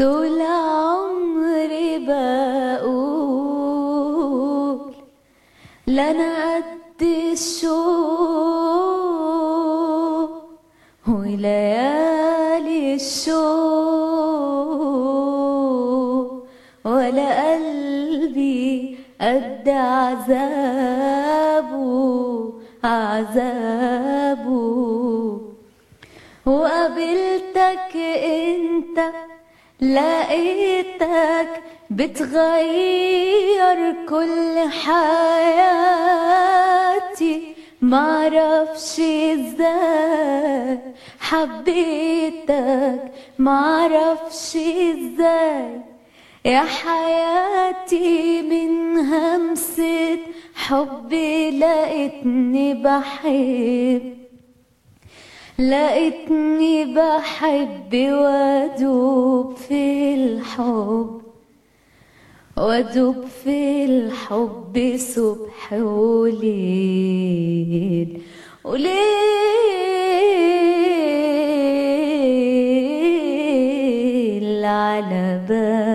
طول عمري بقول لنا قد الشوق وليالي الشوق ولا قلبي قد عذابه عذابه. وقابلتك انت لقيتك بتغير كل حياتي. معرفش إزاي حبيتك معرفش إزاي يا حياتي من همسة حبي لقيتني بحب لقيتني بحب وادوب في الحب وادوب في الحب صبح وليل وليل على باب